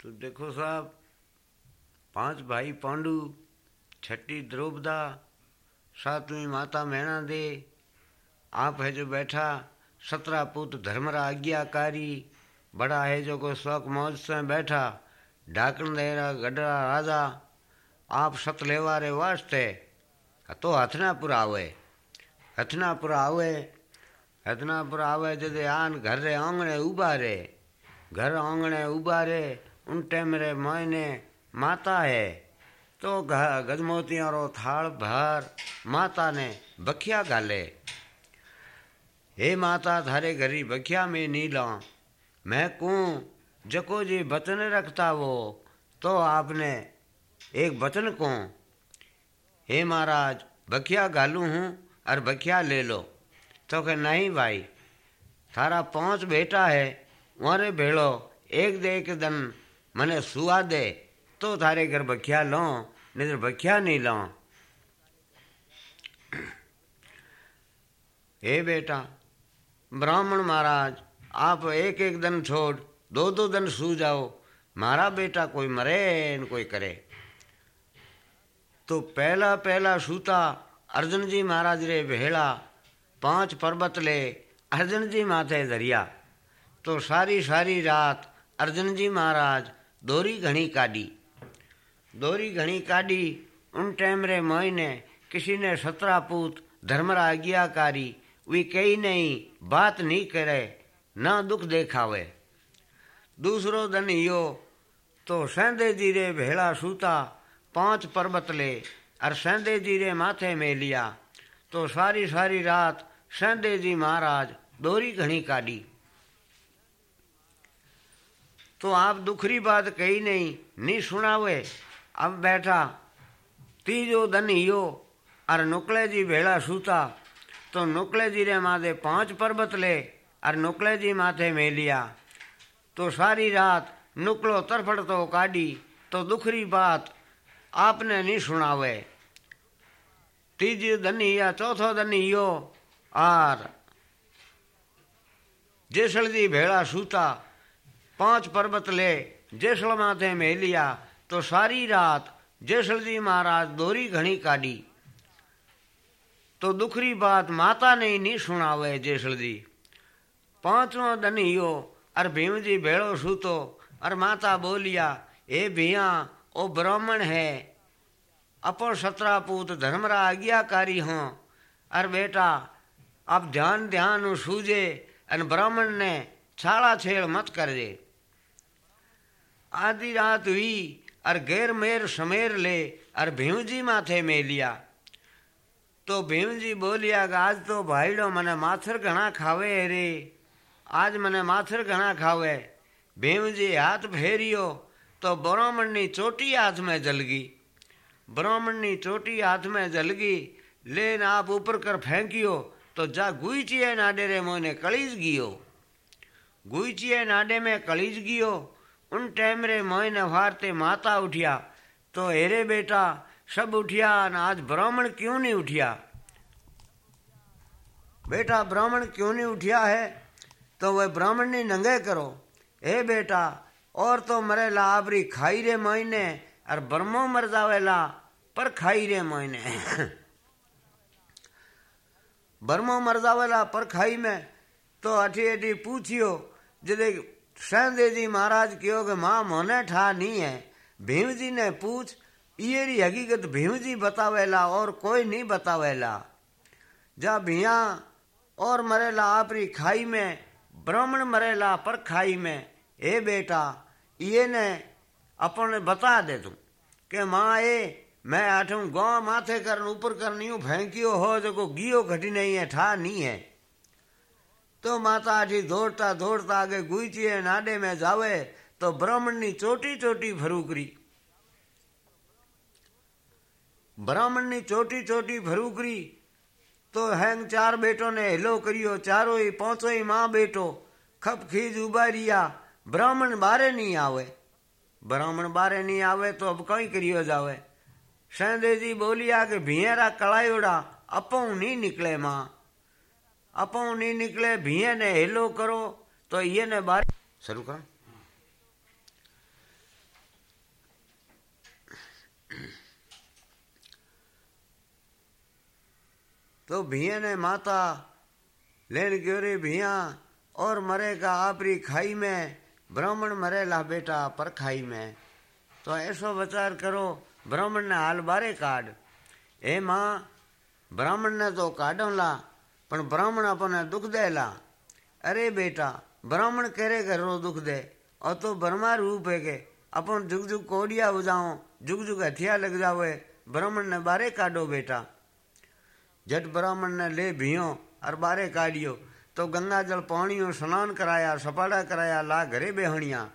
तो देखो साहब, पाँच भाई पांडु, छठी द्रौपदा, सातवीं माता मैणा दे आप है जो बैठा, सत्रह पुत धर्मरा आज्ञाकारी, बड़ा है जो को शौक मौज से बैठा ढाकन देरा गडरा राजा, आप सत लेवा रे वास्ते तो हथनापुर आवे हथनापुर आवे हथनापुर आवे जदे आन घर रे आंगणे उबा रे घर आंगणे उबा रे उन टाइम रे मायने माता है। तो गजमोतिया रो थाल भर माता ने बखिया गाले। हे माता, थारे घरी बखिया में नी ला मैं कूँ, जको जी बचन रखता वो तो आपने एक बचन को। हे महाराज, बखिया गालू हूँ और बखिया ले लो। तो कह नहीं भाई, थारा पाँच बेटा है वहारे भेड़ो, एक दे एक दिन मने सुआ दे तो थारे घर बखिया लो नहीं तो बखिया नहीं लो हे बेटा ब्राह्मण महाराज आप एक एक दिन छोड़ दो दो दिन सू जाओ मारा बेटा कोई मरे न कोई करे तो पहला पहला सूता अर्जुन जी महाराज रे भेड़ा पाँच पर्वत ले अर्जुन जी माथे दरिया तो सारी सारी रात अर्जुन जी महाराज दोरी घनी काटी दोरी घनी काटी उन टाइम रे महीने किसी ने सत्रह पूत धर्मरा आज्ञाकारी वे कई नहीं बात नहीं करे ना दुख देखावे दूसरो दिन यो तो सेंदे जी रे भेड़ा सूता पाँच पर्वत ले और सेंदे जी रे माथे में लिया तो सारी सारी रात सेंदे जी महाराज दोरी घनी काटी तो आप दुखरी बात कही नहीं नहीं सुनावे। अब बैठा, तीजो दिन यो और नुकले जी भेड़ा सूता। तो नुकले जी रे माथे पाँच पर्वत ले और नुकले जी माथे में लिया तो सारी रात नुकलो तरफड़ तो काटी तो दुखरी बात आपने नहीं सुनावे। तीजी धनी या चौथो धनी यो, आर। जैसल जी भेड़ा सूता पाँच पर्वत ले जैसल माथे में लिया तो सारी रात जैसल जी महाराज दोरी घनी काटी तो दुखरी बात माता ने नहीं सुनावे जेसल जी पांचवा दिन यो अर भीम जी भेड़ो सूतो और माता बोलिया, हे भिया, ओ ब्राह्मण है अपन सत्रह पूत धर्मरा आज्ञाकारी हो। अर बेटा अब ध्यान ध्यान सूझे अन ब्राह्मण ने छाड़ा छेड़ मत कर दे आधी रात हुई और गैर मेर समेर ले और भीम जी माथे में लिया तो भीम जी बोलिया, आज तो भाईडो मने माथर घना खावे रे। आज मने माथर घना खावे। भीम जी हाथ फेरियो तो ब्राह्मणनी चोटी हाथ में जलगी। ब्राह्मण ब्राह्मणनी चोटी हाथ में जलगी, लेन आप ऊपर कर फेंकियो तो जा गुईचिए नाडे रे मोने कलीज गियो। गुईचिए नाडे में कलीज गियो उन टाइम रे मोहने वारते माता उठिया। तो हेरे बेटा, सब उठिया न आज ब्राह्मण क्यों नहीं उठिया? बेटा, ब्राह्मण क्यों नहीं उठिया है? तो वह ब्राह्मण ने नंगे करो। हे बेटा, और तो मरे ला आबरी खाई रे महीने और ब्रह्मो मर जावेला पर खाई रे महीने ब्रह्मो मर जावे ला, पर खाई में। तो अठी अठी पूछियो, जदे सहदे जी महाराज कहो कि माँ मोने ठा नहीं है? भीम जी ने पूछ ये री हकीकत भीम जी बतावेला और कोई नहीं बतावेला? जा भिया, और मरेला आपरी खाई में, ब्राह्मण मरेला पर खाई में। हे बेटा ये ने अपन बता दे तू के माँ ए, मैं आठू गाँव माथे कर ऊपर कर नहीं हूँ फेंकियो हो जो गियो घटी नहीं है, ठा नहीं है। तो माता आठी दौड़ता दौड़ता आगे गुईचिए नाडे में जावे तो ब्राह्मण नी चोटी चोटी भरूकरी ब्राह्मण नी चोटी चोटी भरूकरी तो हैंग चार बेटों ने हिलो करियो चारों ही पाँचों ही माँ बेटो खप खीज उबारिया ब्राह्मण बारे नहीं आवे ब्राह्मण बारे नहीं आवे तो अब कई करियो जावे सहदे जी बोलिया कि भियरा कड़ायोड़ा अपो नहीं निकले भीए ने हेलो करो तो ये ने बार शुरू करो तो भीए ने माता लेन गोरे भिया और मरेगा आपरी खाई में ब्राह्मण मरे ला बेटा पर खाई में तो ऐसा विचार करो ब्राह्मण ने हाल बारे काड ए माँ ब्राह्मण ने तो काढ़ो ला પણ બ્રાહ્મણ આપણને દુઃખ દેલા અરે બેટા બ્રાહ્મણ કરે ઘરો દુઃખ દે और तो ब्रह्मा रूप है के अपन जुग जुग कोडिया हो जाओ जुग जुग हथियार लग जाओ ब्राह्मण ने बारे काटो बेटा जट ब्राह्मण ने ले भियो और बारे काटियो तो गंगा जल पानियो स्नान कराया सपाड़ा कराया ला घरे बेहणिया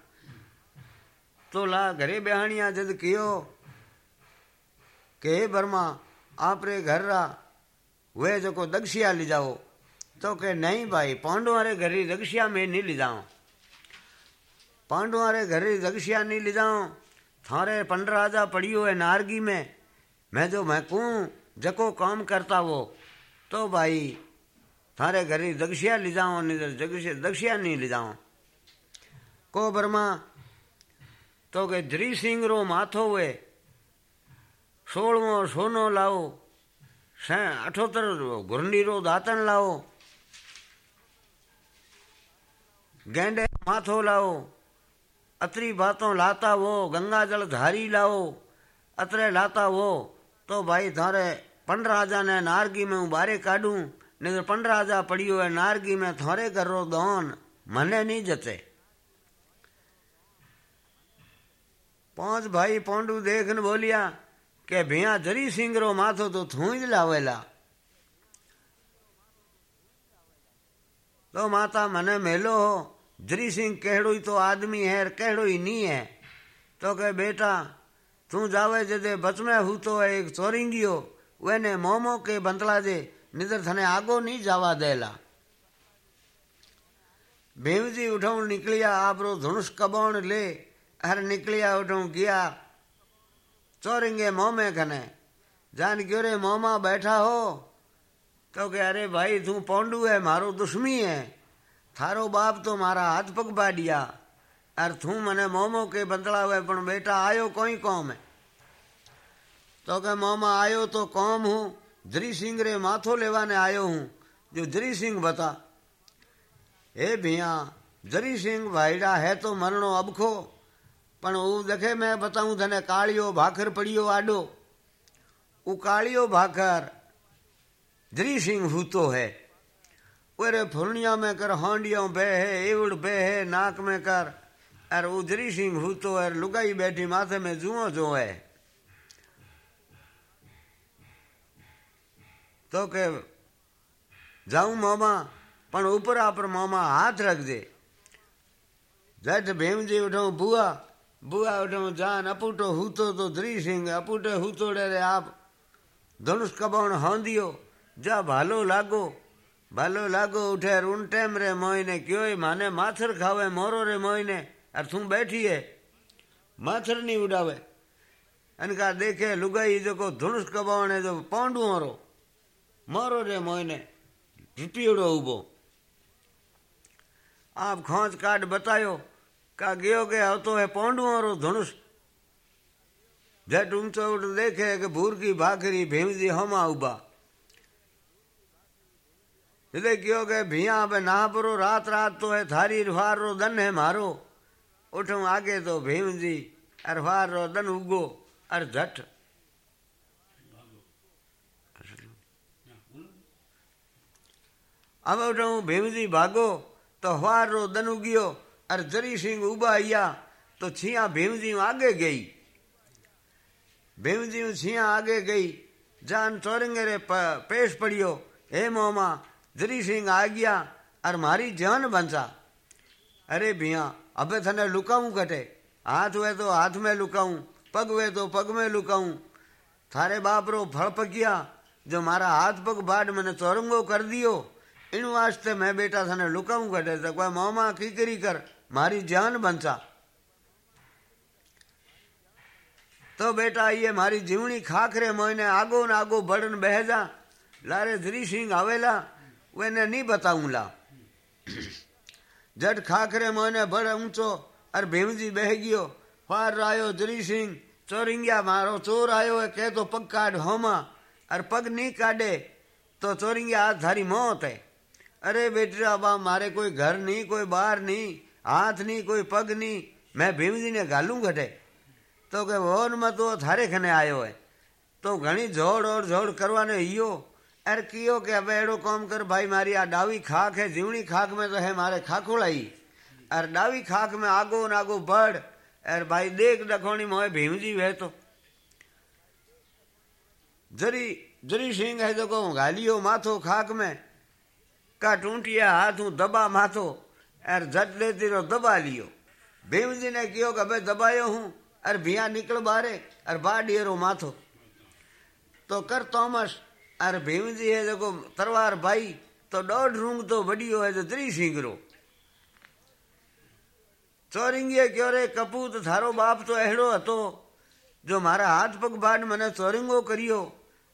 तो ला घरे बेहणिया जद कियो के ब्रह्मा आप रे घर रा वे जो को दक्षिया ले जाओ तो के नहीं भाई पांडव रे घरे दक्षिया में नहीं ले जाओ पांडव रे घरे दक्षिया नहीं ले जाओ थारे पंड राजा पड़ियो है नारगी में, मैं जो मैं कूँ जको काम करता वो। तो भाई, थारे घरे दक्षिया ले जाओ नहीं दक्षिया नहीं ले जाओ को ब्रह्मा तो के जरी सिंह रो माथो हुए सोलमो सोनो लाओ। अठोतर घुरंडी रो दातन लाओ। गेंडे माथो लाओ। अतरी बातों लाता वो, गंगा जल धारी लाओ। अतरे लाता वो तो भाई थारे पंड राजा ने नारगी में बारे काढूं नहीं तो पंड राजा पड़ियो है नारगी में थारे करो दोन, मने नहीं जते। पाँच भाई पांडु देखन बोलिया કે ભિયા જરી સિંગરો માથો તો થું જ લાવેલા तो माता मने मेलो हो जरी सिंह कहड़ो ही तो आदमी है कहड़ो ही नहीं है तो कहे बेटा तू जावे जदे बच में हूँ तो एक चोरिंगियो वेने मोमो के बंतला जे निधर थने आगो नहीं जावा देला भीमजी उठाऊ निकलिया आप रो धनुष कबौण ले हर निकलिया उठाऊ गया चोरेंगे मोमे कने जान क्यों रे मोमा बैठा हो तो के अरे भाई, तू पोंडू है, मारो दुश्मी है। थारो बाप तो मारा हाथ पग बाडिया अर तू मने मोमो के बदला हुए, पण बेटा आयो कोई कौम है? तो के मोमा आयो तो कौम हूँ। जरी सिंह रे माथो लेवाने आयो हूँ, जो जरी सिंह बता। हे भैया, जरी सिंह भाईड़ा है तो मरणो अबखो। પણ હું દેખે મેં બતાવું તને કાળિયો ભાખર પડ્યો આડો वो कालियो भाकर जरी सिंह भूतो है अरे फुरनिया में कर हांडिया बे है एवड़ बे है नाक में कर अरे वो जरी सिंह भूतो है लुगाई बैठी माथे में जुओ जो है तो के जाऊं मामा पण ऊपर आपर मामा हाथ रख दे जट भीम जी उठो बुआ उठो जान, अपूटो हूतो तो द्री सिंह अपूटे हूतोड़े रे आप। धनुष कबाण हांदियो, जा भालो लागो। भालो लागो उठे उन टेम रे मोइने क्यों माने माथर खावे, मोरो रे मोइने और तू बैठी है। माथर नहीं उड़ावे। अनका देखे लुगाई जो धनुष है जो पांडू मोरो मोरो रे मोइने रिपीड़ो उबो। आप खोज काट बतायो का गयो के तो है पांडुओं और धनुष। जट ऊंचो उठ देखे कि भूर की भाखरी भीमजी हमा उबा। इधे क्यों के भिया पे ना परो रात रात तो है थारी रुहार रो दन है मारो। उठू आगे तो भीम जी अरवार रो दन उगो, अर झट। अब उठू भीम जी भागो तो हवार रो दन उगियो। और जरी सिंह उबा आया तो छिया भीम जी आगे गई। भीम जी छिया आगे गई, जान चौरंगे रे पेश पड़ियो, हे मोमा, जरी सिंह आ गया और मारी जान बंचा। अरे भिया, अबे थने लुकाऊं कटे। हाथ हुए तो हाथ में लुकाऊं, पग हुए तो पग में लुकाऊं। थारे बाप रो फल पकिया जो मारा हाथ पग बाढ़ मैंने चौरंगो कर दियो। इन वास्ते मैं बेटा थने लुकाऊं कटे तो कोई मोमा की करी कर? मारी जान बंचा तो बेटा, ये मारी जीवनी खाखरे मोने आगो न आगो बढ़न बह जा लारे धरी सिंह आवेला, वेने नहीं बताऊँ ला जट खाखरे मोने बड़ ऊंचो अर भीमजी बह गयो। फार आयो धरी सिंह, चोरिंग्या मारो चोर आयो है कह तो पग काट होमा। अर पग नहीं काटे तो चोरेंगे आज थारी मौत है। अरे बेटा बा, मारे कोई घर हाथ नहीं, कोई पग नहीं। मैं भीम जी ने गालू घटे। तो के वोन में तो थारे खने आयो है। तो घनी जोड़ और जोड़ करवाने हियो अरे कियो के अब एड़ो काम कर, भाई मारी आ डावी खाक है जीवनी खाक में तो है, मारे खाकुड़ाई अरे डावी खाक में आगो न आगो बढ़। अरे भाई देख डखोनी मोए भीम जी वे तो जरी जरी सिंह है जो को गालियो अरे झट लेती रहो दबा लियो। भीम जी ने कियो कि भाई दबायो हूँ, अरे भिया निकल बारे अरे बा डियरो माथो। तो कर तोमस, अरे भीम जी है देखो तरवार भाई तो डोड रूंग तो बड़ी है जो त्री सिंगरो चोरिंगिए क्यों रे, कपूत थारो बाप तो अहड़ो हतो, जो मारा हाथ पग बाड मने चोरिंगो करियो,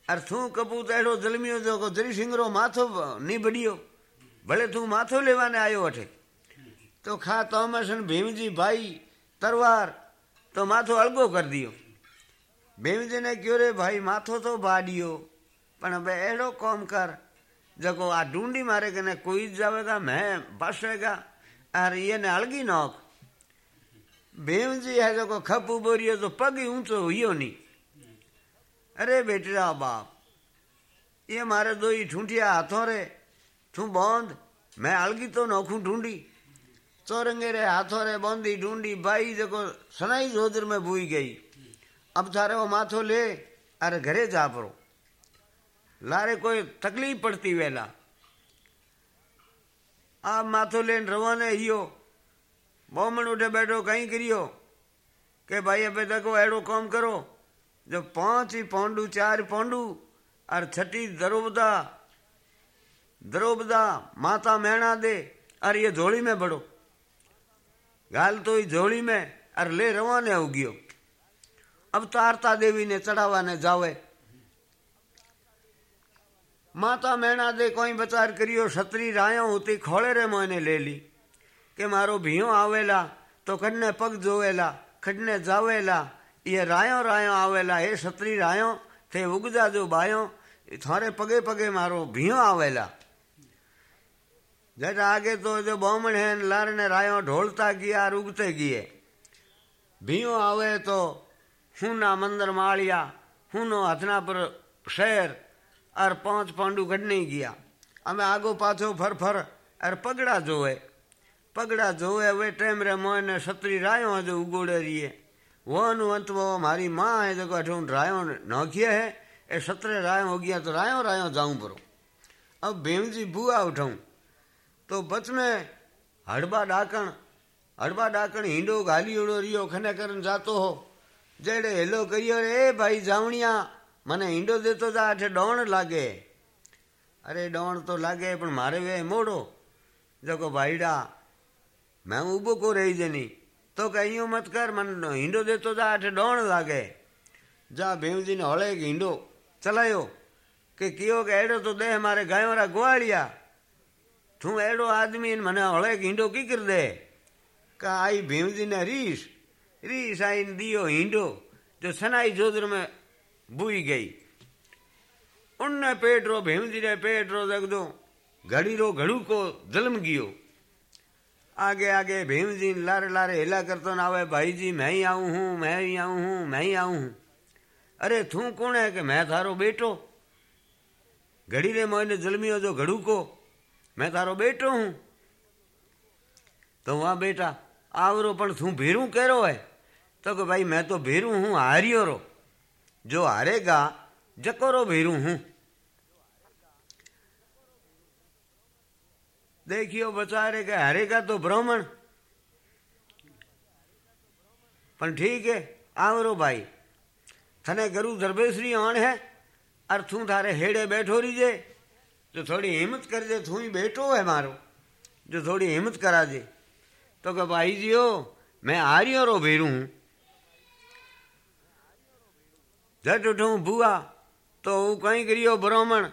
अरे थू कपूत अहड़ो जलमियो जो को त्री सिंगरो माथो नहीं बढ़ियो भले तू माथो लेवाने आयो अठे तो खा तो मसन भीम जी भाई तरवार तो माथो अलगो कर दियो। भीम जी ने क्यों रे भाई, माथो तो बाडियो पर अब एड़ो कौम कर। जगो आ ढूंढी मारे के ने कोई जावेगा, मैं बसेगा, तो अरे ये ने अलगी नौक। भीम जी है जगो खपू बोरियो तो पग ही ऊंचो हुई नहीं अरे बेटा बाप, ये मारे दो ही ठूंठिया हाथों रे तू बौंद, मैं अलगी तो नौकू ढूंढी चौरंगे रे हाथों रे बौंदी ढूंढी, भाई जो सनाई जोदर में बुई गई। अब थारे वो माथो ले, अरे घरे जा परो। लारे कोई तकलीफ़ पड़ती वेला। आप माथो लेन रवाने हियो। बोमण उठे बैठो कहीं करियो। के भाई, अबे देखो, एड़ो काम करो। जब पाँच ही पौंडू, चार पौंडू और छठी दरोबदा दरोबदा माता मैणा दे और ये झोली में बड़ो। ગાલ તો એ જોળીમાં અરે લે રવાને ઉગ્યો અવતારતા દેવીને ચડાવવાને જાવે માતા મેણા દે કોઈ બચાર કર્યો છત્રી રાયો હતી ખોળેરે મને લેલી કે મારો ભીયો આવેલા તો ખડને પગ જોવેલા ખડને જાવેલા એ રાયો રાયો આવેલા એ છત્રી રાયો તે ઉગજા જો બાયો થારે પગે પગે મારો ભીયો આવેલા जट आगे तो जो बोमण है, लार ने रायो ढोलता गया और उगते गए भीयो आवे तो हूना मंदिर मालिया हूनो हथना पर शहर अर पाँच पांडू कढ़ने गया अमे आगो पाछो फर फर अर पगड़ा जो है पगड़ा जो है वे टेम रे मोहन सत्री रायो है जो उगोड़े रही है वो अनुवंत वो हमारी माँ है जो अठून रायो नौकिया है। ए सतरे रायो हो गया तो रायो रायो जाऊँ परो। अब भीम जी बुआ उठाऊं। तो बच में हड़बा डाक हड़बा डाक हिंडो गाली उड़ो रियो खने करन जातो हो जेड़े हेलो करियो रे भाई जावणिया मने हिंडो दे तो जा अठे डोण लागे अरे डोण तो लागे पण मारे वे मोड़ो जको भाईडा मैं उबो को रही जनी तो कहियो मत कर मन हिंडो दे तो जा अठे डोण लागे जा भेवजी ने हळे हिंडो चलायो के कियो के एड़ो तो दे मारे गायोरा ग्वाळिया तू एड़ो आदमी मने हड़े हिंडो की कर दे का आई भीम जी ने रीस रीस आई दियो हिंडो जो सनाई जोदर में बुई गई उनने पेट रो भीम जी ने पेट रो देख दो घड़ी रो घड़ू को जलम गियो आगे आगे भीम जी लारे लारे हिला करतो ना भाई जी मैं ही आऊँ हूँ मैं ही आऊँ हूँ मैं ही आऊँ हूँ अरे तू कौन है कि मैं थारो बेटो घड़ी रे मोने जलमियो जो घड़ू को मैं थारो बेटो हूं तो वहां बेटा आवरो पण तू भीरू केरो है तो कि भाई मैं तो भीरू हूं हारियो रो जो हारेगा जकोरो भीरू हूं देखियो बेचारे के हरेगा तो ब्राह्मण પણ ઠીક હે આવરો ભાઈ તને ગરુ દરબેસરી આણ હે અર તું તારે હેડે બેઠો રીજે जो थोड़ी हिम्मत कर दे, तू ही बेटो है मारो। जो थोड़ी हिम्मत करा दे तो कह, भाई जी हो मैं आ रही और भेरू हूँ। जट उठू बुआ तो वो कहीं करियो ब्राह्मण,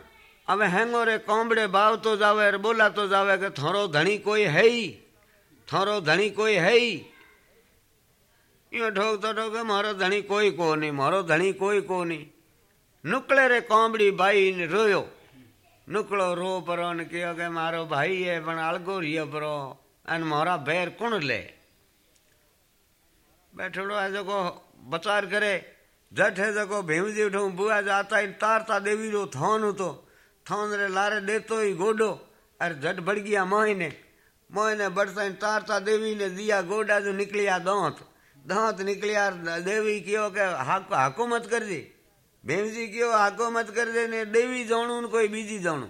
अब हैंगो रे कोमड़े भाव तो जावे, अरे बोला तो जावे के थोरो धनी कोई है ही, थोरो धनी कोई है ही। यो ठोक तो ठोक, मारो धनी कोई को नहीं मारो धनी कोई को नहीं नुकले रे कोमड़ी बाई ने रोयो। नुकड़ो रो पर मारो भाई है पर अलगो रियो परो मोरा बैर कुण ले बैठो है जो बचार करे जट है जगो भेमजी उठो बुआ जाता ही तारता देवी रो थौन तो थौन रे लारे देतो ही गोडो अरे जट बढ़ गया मोहिने ने बढ़ता ही तारता देवी ने दिया गोडा जो निकलिया दौत दौत निकलिया देवी कहो के हाकू हाकू कर दी दांत निकलिया देवी क्यों के हाक हाकुमत कर दी भेवजी क्यों हाकुमत कर दे ने देवी जाणू कोई बीजी जाणू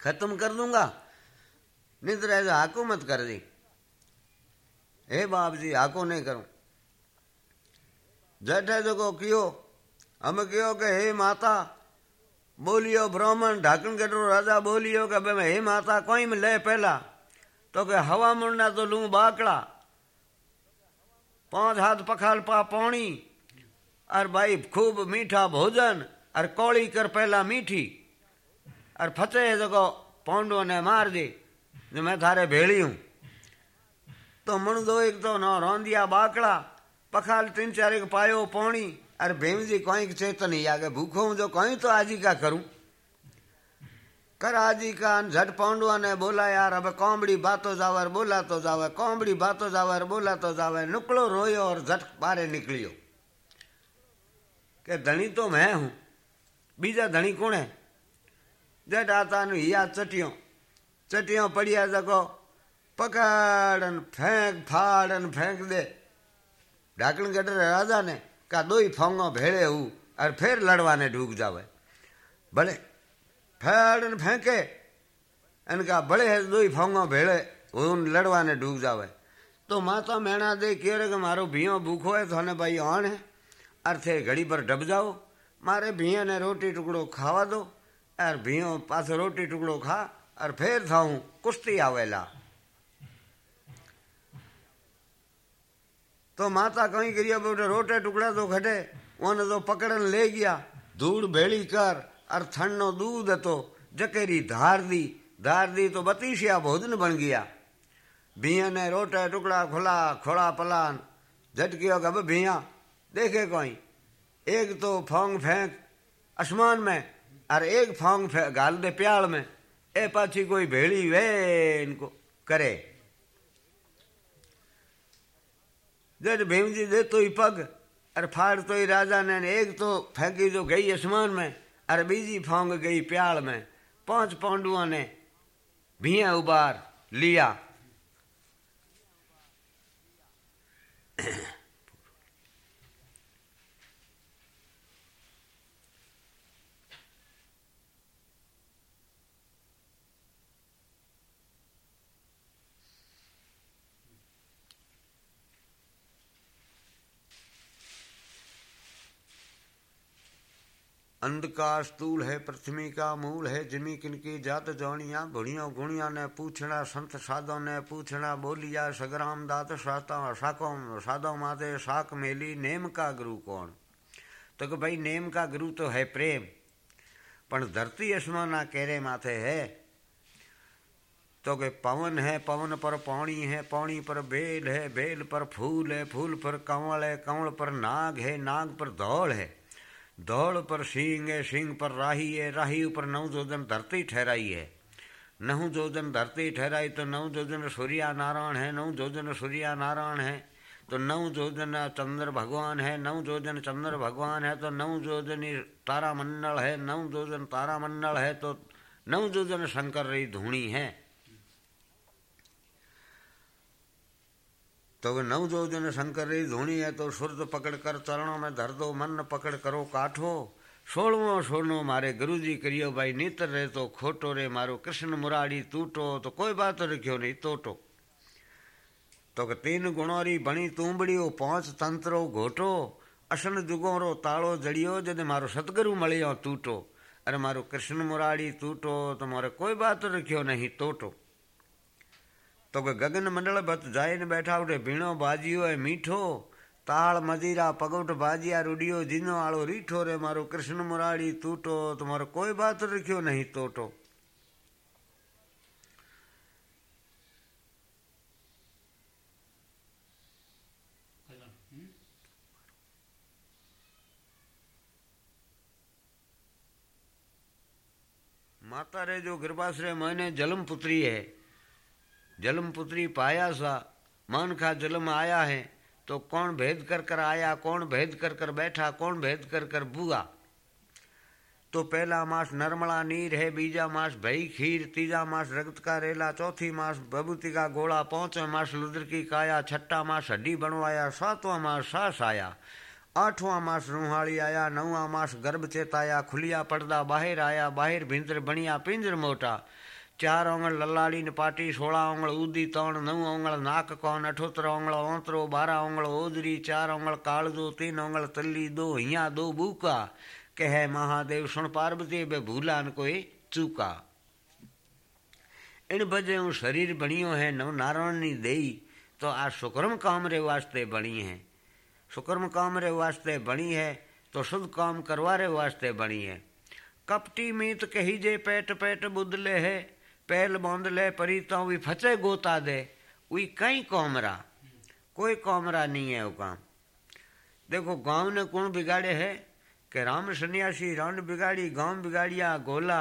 खत्म कर दूंगा निद्रा हाकुमत कर दी हे बाप जी हाको नहीं करूं जट है जो कियो हम कहो કે હે માતા બોલિયો બ્રાહ્મણ ઢાકણ ગઢરો રાજા બોલિયો કે ભાઈ હે માતા કોઈ લે પહેલા તો કે હવા મુંડા તો લૂં બાકડા पाँच हाथ पखाल पा पानी और भाई खूब मीठा भोजन और कौड़ी कर पहला मीठी और फतेह जगो पौंडो ने मार दे जो मैं थारे भेड़ी हूँ तो मण दो एक तो न रोंदिया बाकड़ा पखाल तीन चार एक पायो पौणी अरे भेम जी कोई चेतन ही आगे भूखो हूँ जो कोई तो आजी का करूँ કરાજી કાન ઝટ પોંડવાને બોલાય યાર હવે કોમડી બાતો જાવર બોલાતો જાવે કોમડી બાતો જાવર બોલાતો જાવે નુકળો રોયો ઓર ઝટ બારે નીકળ્યો કે ધણી તો મેં હું બીજા ધણી કોણે જટ આતાનું હિયા ચટિયો ચટિયો પડ્યા જગો પકડ અને ફેંક ફાડ અને ફેંક દે ઢાકણ ગઢરે રાજાને કા દોઈ ફોંગો ભેળે હું અર ફેર લડવાને ઢૂક જાવે ભલે ફેડ ને ફેંકે અને કા ભલે દોઈ ફોંગો ભેળે હું લડવાને ઢૂક જાવે તો માતા મેણા દે કહે કે મારો ભીયો ભૂખો હોય તો ભાઈ ઓણ હે અર્થે ઘડી પર ડબ જાઓ મારે ભીયાને રોટી ટુકડો ખાવા દો અર ભીયો પાછો રોટી ટુકડો ખા અર ફેર થાઉં કુસ્તી આવેલા तो माता कहीं करिया बेटे रोटे टुकड़ा तो घटे ओने तो पकड़न ले गया धूड़ भेड़ी कर और दूध तो जकेरी धार दी धार दी तो बतीसिया भोजन बन गया भैया ने रोटे टुकड़ा खुला खोला पलान झटकियो अब भैया देखे कोई एक तो फोंग फेंक आसमान में और एक फोंग गाल दे प्याल में ए पाछी कोई भेड़ी वे इनको करे जब भीमजी दे तो ही पग अरे फाड़ तो ही राजा ने एक तो फेंकी जो गई आसमान में अरे बीजी फोंग गई प्याल में। पाँच पांडुओं ने भिया उबार लिया। अंधकार स्थूल है, पृथ्वी का मूल है, जिमी किनकी जात जौनिया भुड़ियों गुणिया ने पूछना संत साधो ने पूछना बोलिया, सगराम दात साता साको साधो माते साक मेली, नेम का गुरु कौन? तो कि भाई, नेम का गुरु तो है प्रेम पर धरती असमाना केरे माथे है। तो के पवन है, पवन पर पौणी है, पौणी पर बेल है, बेल पर फूल है, फूल पर कंवल है, कंवल पर नाग है, नाग पर दौड़ है। दौड़ पर सिंह है सिंह पर राही है, राही ऊपर नौ जोजन धरती ठहराई है। नौ जोजन धरती ठहराई तो नौ जोजन सूर्या नारायण है, नौ जोजन सूर्या नारायण है तो नौ जोजन चंद्र भगवान है, नौ जोजन चंद्र भगवान है तो नौ जोजन तारा मंडल है, नौ जोजन तारा मंडल है तो नौ जोजन शंकर रही धूणी है। तो नव जो जन शंकर री धूणी है तो सुरत पकड़ कर चरणों में धर दो मन पकड़ करो काठो सोलवो सोनो मारे गुरु जी करियो भाई नीतर रे तो खोटो रे मारो कृष्ण मुरारी टूटो तो कोई बात रखियो नहीं तोटो तो के तीन गुणोरी बणी तूंबड़ियो पाँच तंत्रो घोटो असन जुगोरो ताड़ो जड़ियो जद मारो सतगुरु मलियो टूटो अरे मारो कृष्ण मुरारी टूटो तो मारे कोई बात तोटो तो के गगन मंडल भत जाए ने बैठा उठे, भीणो बाजियो है मीठो। ताल मजीरा पगोट बाजिया रुडियो जिनो आलो रीठो रे, मारो कृष्ण मुरारी टूटो तुम्हारो कोई बात रखियो नहीं तोटो। माता रे जो गर्भाश्रय मैंने जलम पुत्री है। जलम पुत्री पाया सा। मन का जलम आया है तो कौन भेद कर कर आया, कौन भेद कर कर बैठा, कौन भेद कर कर बुआ? तो पहला मास नर्मला नीर है, बीजा मास भई खीर, तीजा मास रक्त का रेला, चौथी मास बबूती का गोला, पांचवा मास लुद्र की काया, छठा मास हड्डी बनवाया, सातवां मास सास आया, आठवां मास रूहाड़ी आया, नौवा मास गर्भ चेताया, खुलिया पर्दा बाहर आया, बाहर भिंतर बनिया, पिंजर मोटा। चार ओंगल ललाड़ी ने पाटी सोलह ओंगल ऊदी तौण नव ओंगल नाक कौन अठोतर ओंगल ओतरो बारह ओंगल ओदरी, चार ओंगल कालदो, तीन ओंगल तली दो, हिया दो बूका। कह महादेव सुन पार्वती, बे भूला न कोई चूका। इन बजे शरीर बणियो है, नव नारायण नी देई तो आ सुकर्म काम रे वास्ते बणी है। सुकर्म काम रे वास्ते बणी है तो शुद्ध काम करवा रे वास्ते बणी है। कपटी मीत कही जे, पेट पेट बुदले है पैल बाँध ले परी तो भी फचे गोता दे वही कई कोमरा कोई कोमरा नहीं है वो काम देखो गाँव ने कौन बिगाड़े है कि राम सन्यासी राउंड बिगाड़ी गाँव बिगाड़िया गोला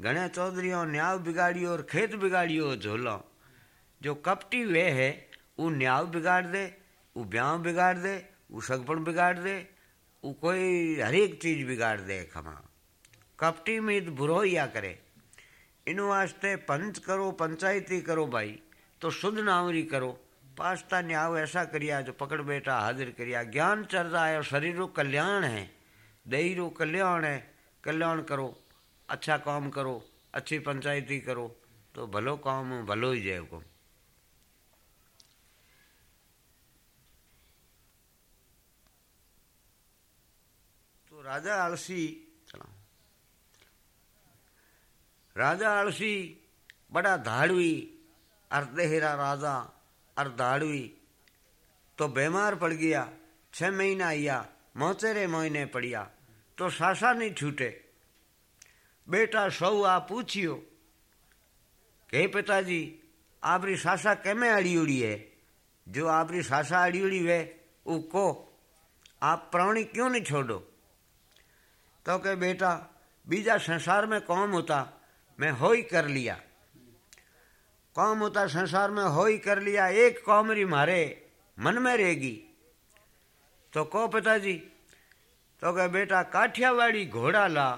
घने चौधरीओ न्याव बिगाड़ियो और खेत बिगाड़ियो झोलो जो कपटी वे है वो न्याव बिगाड़ दे वो ब्याह बिगाड़ दे वो सगपण बिगाड़ दे वो कोई हर एक चीज़ बिगाड़ दे खमा कपटी में बुरो या करे इन वास्ते पंच करो, पंचायती करो भाई तो शुद्ध नावरी करो। पास्ता न्याव ऐसा करिया जो पकड़ बेटा हाजिर करिया। ज्ञान चर्चा है और शरीर कल्याण है दही रो कल्याण है, कल्याण करो अच्छा काम करो, अच्छी पंचायती करो तो भलो काम, भलो ही जाए को तो राजा आलसी चला राजा आलसी बड़ा धाड़वी अर्धेरा राजा और धाड़वी तो बीमार पड़ गया, छह महीना आया, मोतेरे महीने पड़िया तो सासा नहीं छूटे। बेटा सौ आ पूछियो કે पिताजी, आपरी सासा केमे अड़ी उड़ी है? जो आपरी सासा अड़ी उड़ी वे वो को? आप प्राणी क्यों नहीं छोड़ो? तो के बेटा, बीजा संसार में कौम होता मैं हो ही कर लिया। कौम होता संसार में हो ही कर लिया, एक कौमरी मारे मन में रहेगी तो को पिताजी तो कहे, बेटा, काठियावाड़ी घोड़ा ला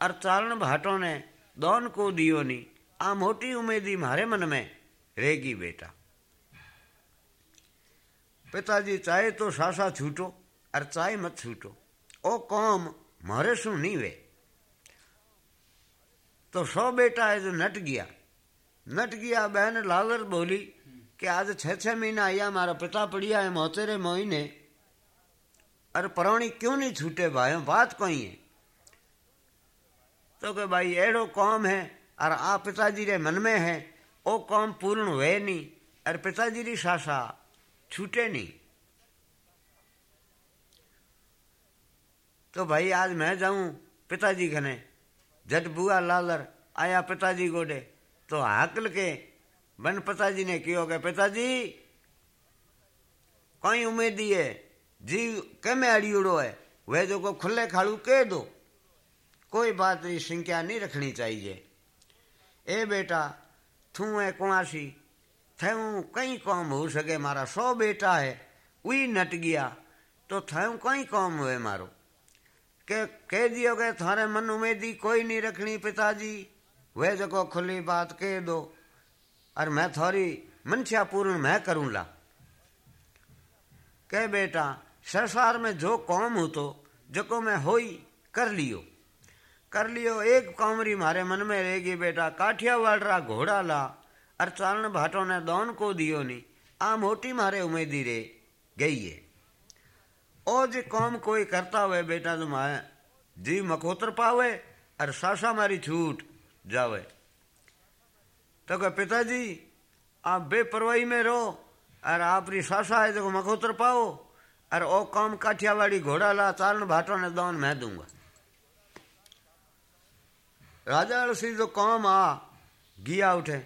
और चारण भाटों ने दोन को दियो नी, आ मोटी उम्मीदी मारे मन में रहेगी बेटा। पिताजी, चाहे तो सासा छूटो और चाहे मत छूटो। ओ कौम मारे शू नहीं वे। तो सौ बेटा है जो नट गया। नट गया, बहन लालर बोली कि आज छह छह महीना आया, मारा पिता पड़िया है मोतेरे मोहिने अरे परौणी क्यों नहीं छूटे भाई बात कोई है? तो के भाई, एड़ो कौम है, और आ पिताजी रे मन में है, ओ कौम पूर्ण हुए नहीं अरे पिताजी री सासा छूटे नहीं। तो भाई, आज मैं जाऊँ पिताजी खने जट बुआ लालर आया पिताजी गोडे तो हाकल के बन पिताजी ने कियो के, पिताजी, कोई उम्मीद है जीव केमें अड़ियोड़ो है? वह जो को खुले खाड़ू कह दो। कोई बात नहीं संख्या नहीं रखनी चाहिए। ए बेटा, थू है कुणासी थयूं कई कौम हो सके, मारा सौ बेटा है वही नट गया तो थयूं कई कौम हुए मारो। के, कह दियो के थारे मन उमेदी कोई नहीं रखनी पिताजी। वह जो खुली बात कह दो। और मैं थोड़ी मनसा पूर्ण मैं करूँला। कह बेटा, संसार में जो कौम हो तो जको मैं हो ही कर लियो। कर लियो, एक कौमरी मारे मन में रहेगी बेटा। काठियावाड़ रा घोड़ा ला, और चालन भाटो ने दौन को दियो नी आ मोटी मारे उम्मीदी रे गई है। ओ जे कौम कोई करता हुए बेटा तो माए जी मकोतर पावे और सासा मारी छूट जावे। तो कह, पिताजी, आप बेपरवाही में रहो और आपरी सासा है तो मकोतर पाओ और ओ काम काठियावाड़ी घोड़ा ला, चारण भाटो ने दान मैं दूँगा। राजा अलसी जो काम आ, गिया उठे।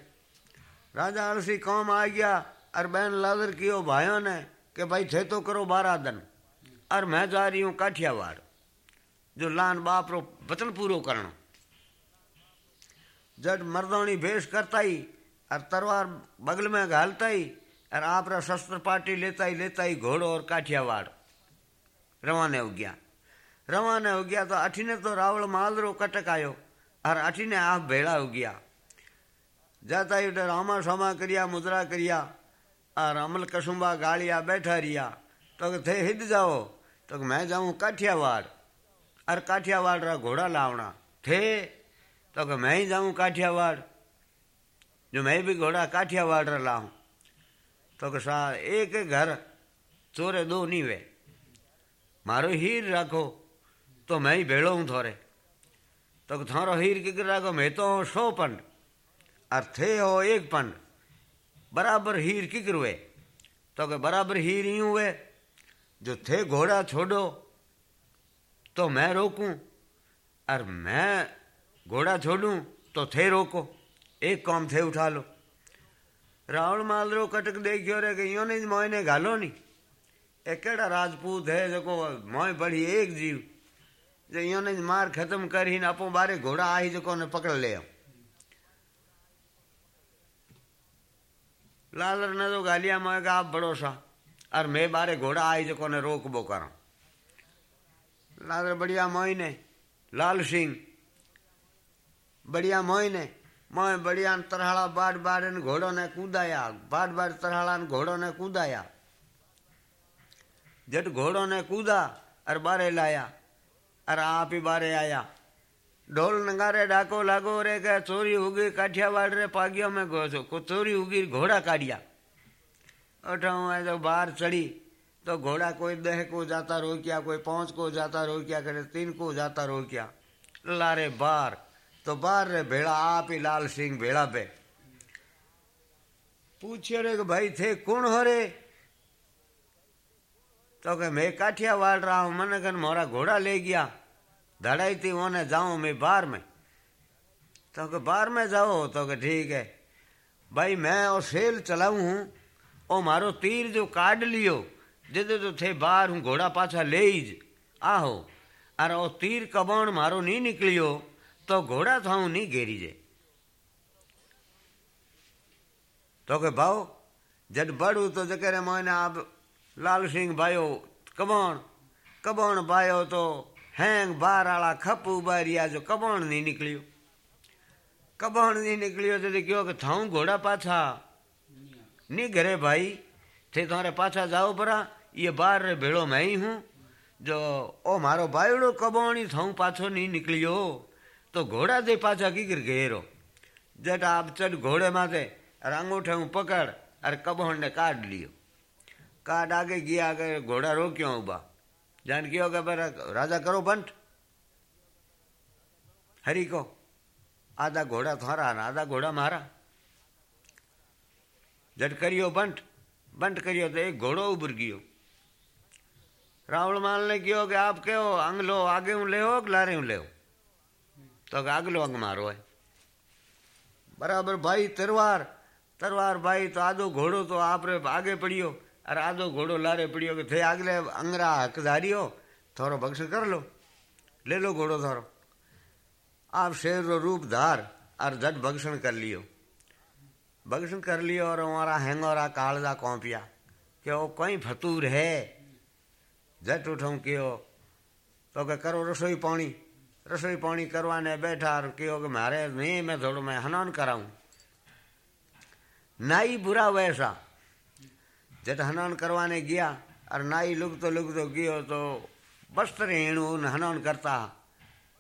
राजा अलसी कौम आ गया और बहन लादर कियो भाइयों ने, कि भाई थे तो करो बारह दिन और मैं जा रही हूँ काठियावाड़, जो लान बाप रो वचन पूरो करना। जट मर्दोनी भेष करता ही और तलवार बगल में घालता ही और आप शस्त्र पार्टी लेता ही लेता ही घोड़ो और काठियावाड़। रवाना हो गया। रवाने हो गया तो अठीने तो रावल मालरो कटक आयो और अठीने आप भेड़ा हो गया। जाता ही रामा सामा करिया, मुद्रा करिया और अमल कसुम्बा गालिया बैठा रिया तो थे हिद जाओ तो मैं जाऊँ काठियावाड़। और काठियावाड़ रा घोड़ा लावना थे? तो मैं ही जाऊँ काठियावाड़। जो मैं भी घोड़ा काठियावाड़ रा लाऊं। तो सा एक घर चोरे दो नहीं वे। मारो हीर राखो तो मैं ही भेड़ो हूँ थोड़े तो थारो हीर किकर राखो, मैं तो हूँ सौ पंड। और थे हो एक पंड। बराबर हीर किकर हुए तो के बराबर हीर यूँ हुए जो थे घोड़ा छोड़ो तो मैं रोकूं? और मैं घोड़ा छोड़ूं तो थे रोको। एक काम थे उठा लो। रावण मालरो कटक देखियो रे कि इहो ने मोयने घालो नी ए केड़ा राजपूत है, जेको मोय पढ़ी एक जीव। जे इहो ने मार खत्म करी न अपो बारे घोड़ा आई, जेको ने पकड़ ले लालर ने तो गालिया मोय का आप बड़ो और मैं बारे घोड़ा आई जेको ने रोक बो करा लालर बढ़िया मोय ने लाल सिंह बढ़िया मोय ने મોય બળિયાન તરહાળા બાડ બાડ ને ઘોડોને કૂદાયા બાડ બાડ તરહાળા ઘોડોને કૂદાયા जट घोड़ों ने कूदा और बारे लाया और आप ही बारे आया ढोल नगारे डाको लागो रे के चोरी उगी काठियावाड़ रे पागियो में गो छो को चोरी उगी घोड़ा काढ़िया अठाऊ है जो बाहर चढ़ी तो घोड़ा कोई दह को जाता रोकिया कोई पाँच को जाता रोकिया करे तीन को जाता रोकिया लारे बार तो बार रे भेड़ा आप ही लाल सिंह भेड़ा पे पूछे रे कि भाई थे कौन हो रे तो के मैं काठिया वाल रहा हूँ मन कर मोरा घोड़ा ले गया धड़ाई थी ओने जाऊँ मैं बार में तो के बार में जाओ तो के ठीक है भाई मैं और सेल चलाऊ हूँ ओ मारो तीर जो काट लियो जिदे तो थे बार हूँ घोड़ा पाछा ले आहो अरे ओ तीर कबोण मारो नहीं निकलियो तो घोड़ा थाऊ नहीं घेरी जे तो के भाव जड बड़ू तो जकरे मोने आप लाल सिंह भायो कबोण कबोण भायो तो हैंग बार आला खपू बारिया जो कबोण नहीं निकलियो कबोण नहीं निकलियो तो क्यों कि थाऊ घोड़ा नहीं घरे भाई, थे तुम्हारे पाछा जाओ परा, ये बार रे भेड़ो मैं ही हूँ। जो, ओ मारो बायड़ो कबोणी थाऊ पाछो नहीं निकलियो तो घोड़ा दे पाछा की गिर घेरो। जट आप चट घोड़े माथे और अंगूठे पकड़ और कबोण ने काट लियो। काट आगे गया आगे घोड़ा रोक्यो उबा जान क्यों के राजा करो बंट। हरी को, आधा घोड़ा थारा आधा घोड़ा मारा। झट करियो बंट बंट करियो तो एक घोड़ो उभर गयो रावण माल ने कियो कि आप कहो अंग लो आगे ले हो लारे ले हो तो आगलो अंग मारो है बराबर भाई तरवार तरवार भाई तो आधो घोड़ो तो आप रे आगे पड़ियो अरे आधो घोड़ो लारे पड़ियो कि थे आगले अंगरा हक हो थोड़ो बक्श कर लो ले लो घोड़ो थोड़ो आप शेर रूप धार और झट भक्षण कर लियो भक्षण कर लियो और हमारा हैंगोरा कालजा कौपिया कि वो कोई फतूर है? झट उठो क्यों तो के करो रसोई पानी रसोई पानी करवाने बैठा और कहो कि मारे नहीं मैं थोड़ा, मैं हनन कराऊं। नाई बुरा वैसा। जट हनन करवाने गया और नाई लुक तो लुक तो गयो तो वस्त्र हेणु हनन करता।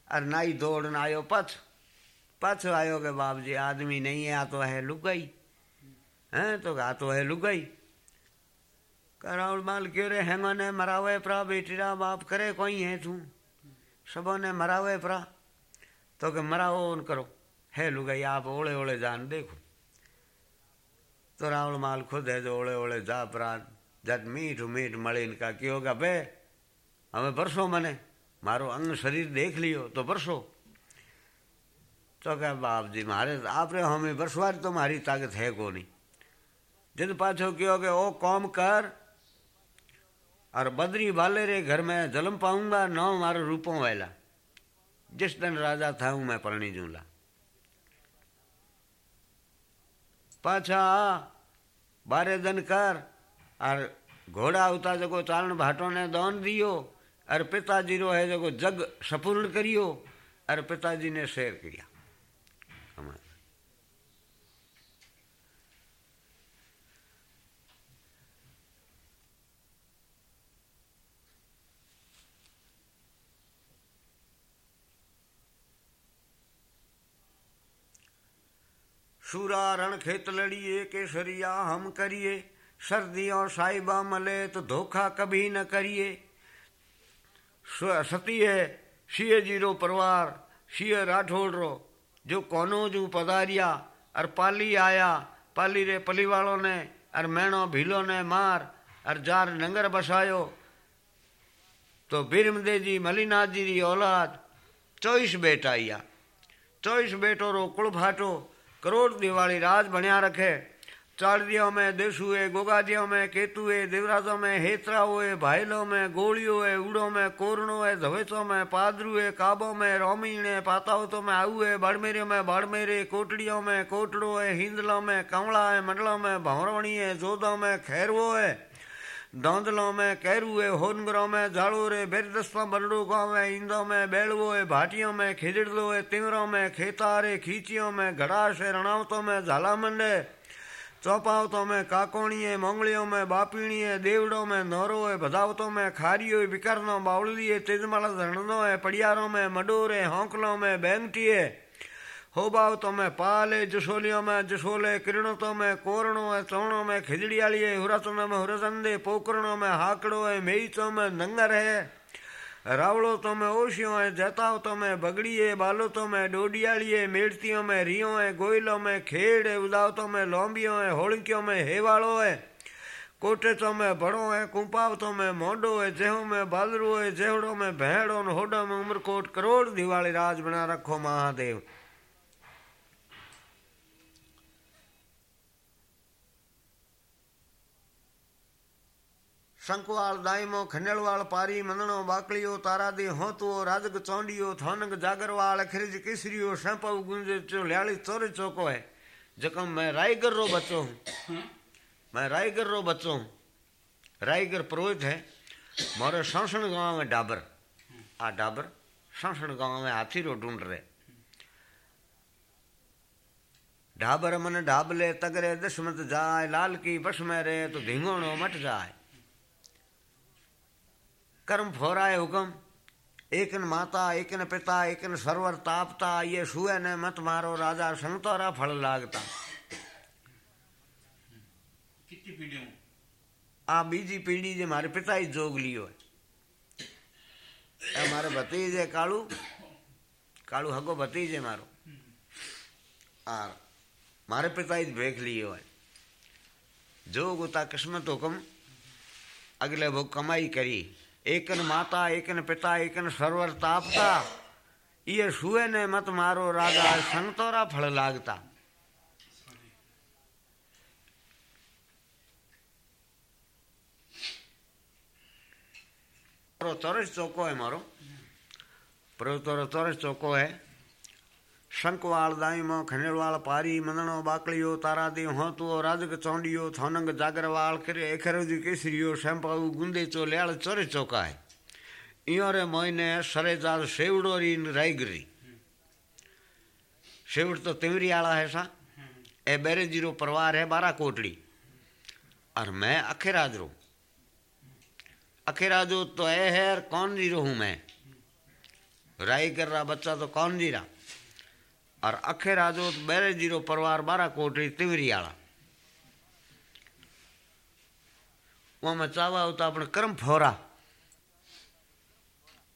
और नाई दौड़न आयो पछ पछ आयो के बाप जी आदमी नहीं है, आ तो है लुगाई। है तो आ तो है लुगाई। कराउल माल क्यों रे? हेंगो ने मरावे प्रा, बेटीरा बाप करे, कोई है तू? सबोने मरावे प्रा। तो के मराओ उन करो। है लुगाई, आप ओले ओले जान, देखो। तो रावण माल खुद है, जो ओले ओले जा परा। जट मीठ मीठ मड़े इनका क्यों होगा, बे, हमें बरसो मने। मारो अंग शरीर देख लियो तो बरसो। तो क्या बाप जी मारे आप रे हमें बरसवार तो मारी, ताकत है को नहीं। जिन पाछो क्यों कि ओ कौम कर, और बदरी वाले रे घर में जन्म पाऊँगा नौ मारो रूपों वाला। जिस दिन राजा था हूँ मैं परणी जूला पाछा बारे दिन कर, और घोड़ा उता जो चालन भाटो ने दान दियो, और पिताजी रो है जो जग सपूर्ण करियो, और पिताजी ने शेर किया। सूरा रण खेत लड़िए, केसरिया हम करिए। सर्दियों साहिबा मले तो धोखा कभी न करिए। सती है शीय ज़ीरो परिवार शीय राठौड़ रो। जो कोनो जू पधारिया, और पाली आया, पाली रे पली वालों ने, और मैणो भीलो ने मार, और जार नंगर बसायो। तो बीरमदे जी, मलिनाथ जी री औलाद, चौबीस बेटा आया चौबीस बेटो रो कुल फाटो करोड़ दिवाली राज बनिया रखे। चाड़दियों में देशु देशुए, गोगादियों में केतु केतुए, देवराजों में हेतरा हुए भाईलों में गोलियों है उड़ो में कोरणो है धवेचों में, पादरुए, काबों में, रोमीने पातावतों में आउए बाड़मेरियों में, बाड़मेरे, कोटड़ियों में कोटड़ो है हिंदलों में कमला है मंडलों में भौरवणी है जोधों में खैरवो है दौंदलों में कैरू है होनगरों में झाड़ू रे बेरदस्ता गाँव में ईंदों में बेलवो है भाटियों में खिजड़ो है तिमरों में, खेतारे, खींचियों में घड़ाश है रणावतों में झाला मंडे चौपावतों में काकोणी है मोंगलियों में बापीणी है देवड़ों में नौरो है बधावतों में खारियो है बिकरनो बावली है तेजमाला धरणो है पड़ियारों में मडोर है हौंकलों में बैंगटी है होबावतों में पाले जसोलियों में जसोले किरणों में कोरणों में चौणों में खिजड़ियाली है हुरचनों में हुरचंदे पोकरणों में हाकड़ो है मेईचों में नंगर है रावड़ो तो मैं ओशियों है जताओ तो मैं बगड़ी है बालो तो में डोडियाली है मेड़तियों में रियो है गोयलो में खेड़ है उदावतों में लोम्बियों है होड़कियों में हेवाड़ो है कोटे तो मैं भड़ो है कुंपावतों में मोडो है जेहो में बालरू है जेहड़ों में भेड़ो होडो में उम्रकोट करोड़ दिवाली राज बना रखो महादेव શંકવાળ દાઈમો ખંડેળવાળ પારી મંદણો બાકલીઓ તારાદી હોતુઓ રાજગ ચોંડીઓ થોનગ જાગરવાળ खिरज केसरियो शैपव गुंजे चो ल्याली चोरे चौको है जकम मैं रायगर रो बच्चो हूँ मैं रायगर रो बच्चो हूँ रायगर पुरोहित है मारे सणसण गांव में डाबर आ डाबर सणसण गांव में हाथी रो ढूंढ रहे ढाबर मन ढाबले तगरे दशमत जाए लाल की बस में रे तो धिंगोणो मट जाए कर्म फोराए हुक्म। एकन माता एकन पिता एकन सरवर तापता ये सुए ने मत मारो राजा संतोरा फल लागता। कितनी पीढ़ियों? आ बीजी पीढ़ी जे मारे पिता ही जोग लियो है। मारे भतीजे कालू कालू हगो भतीजे मारो। आ मारे पिता ही भेख लियो है। जोग उता किस्मत हुक्म अगले वो कमाई करी। एकन माता एकन पिता एकन सरवर तापता ये सुए ने मत मारो राजा संतोरा फल लागता चौरस चौको है मारो चौरस चौको है शंखवाल दाइमो खनेवाल पारी मंदणो बाकलियो तारादेव होतो राजक चौंडियो थौनंग जागरवाल करे एखरज केसरियो गुंदे चो ल्याल चोरे है इहो रे मोइने सरेजाद सेवड़ो री रायगरी सेवड़ तो तिवरी आला है सा ए बैरेजी ज़ीरो परिवार है बारा कोटड़ी और मैं अखेराज रो अखेराजो तो ए है कौन ज़ीरो हूँ मैं राय कर रहा बच्चा तो कौन जीरा और अखे राजोत बेरे ज़ीरो परिवार बारह कोटरी तिवरी आला वो में चावा होता अपने कर्म फोरा।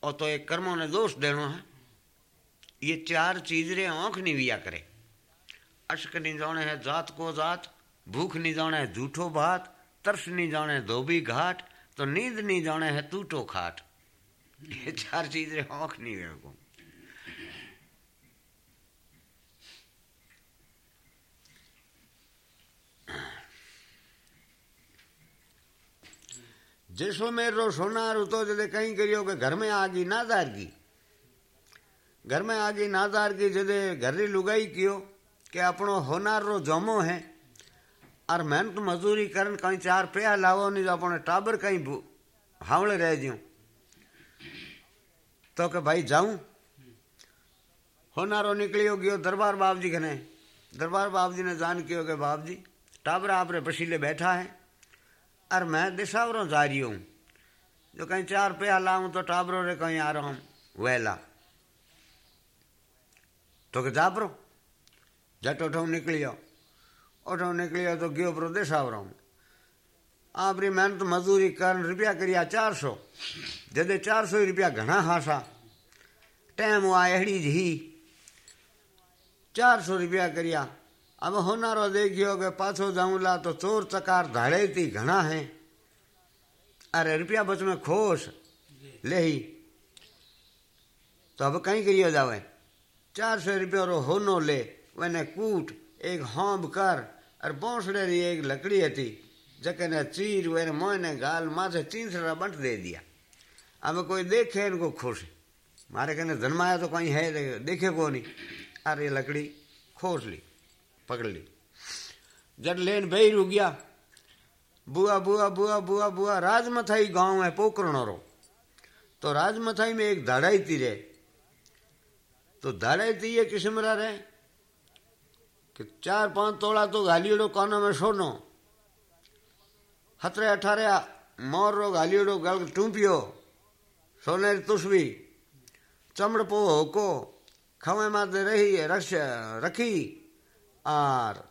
और तो एक कर्मों ने दोष देना है। ये चार चीज़ रे आँख नहीं विया करे। अशक नहीं जाने है जात को जात, भूख नहीं जाने है झूठो भात तरस नहीं जाने धोबी घाट तो नींद नहीं जाने है टूटो खाट। ये चार चीज़ रे आँख नहीं वे जैसलमेर रो सोनार तो जदे कहीं करियो के घर में आ गई नादार की घर में आ गई नादार की जदे घर री लुगाई कियो कि अपनो होनार रो जमो है। और मेहनत मजदूरी करन कहीं चार पैसा लावो नहीं तो अपने टाबर कहीं हावड़े रह जूं तो के भाई जाऊँ? होनारो निकलियो गयो दरबार बाप जी कने दरबार बाप जी ने जान कियो के बाप जी टाबर आप रे पसीले बैठा है। और मैं दिशावरों जा रही हूँ। जो कहीं चार पैसा लाऊं तो टाबरों रे कहीं आ रहा हूँ वेला तो के जाबरो झट उठो निकलियो उठो निकलियो तो गयो प्रो दिशावरों। आपरी मेहनत मजूरी कर रुपया करिया चार सौ जदे चार सौ रुपया घना हासा। टाइम हुआ अड़ी जी। चार सौ रुपया करिया अब होनारो देखियो के पाछो जाऊला तो चोर चकार धाड़े थी घना है। अरे रुपया बच में खोश। ले ही तो अब कहीं करियो जावे? चार सौ रुपया रो होनो ले, वने कूट, एक होंब कर और बोसड़े री एक लकड़ी थी जके ने चीर वे मोने गाल माथे चींसरा बंट दे दिया। अब कोई देखे इनको खुश। मारे कहने जन्माया तो कहीं है देखे को पकड़ ली। जब लेन बही रू गया, बुआ बुआ बुआ बुआ बुआ, राजमथाई गाँव है पोकरणो रो तो राजमथाई में एक धाड़ाई तीरे तो धाड़ाई थी ये रहे कि चार पाँच तोड़ा तो गालियोड़ो कानों में सोनो। हतरे अठारे मोर रो गालियोड़ो गल टूंपियो, सोने तुसवी चमड़ पो होको, खवे माते रही, रक्ष, रखी। और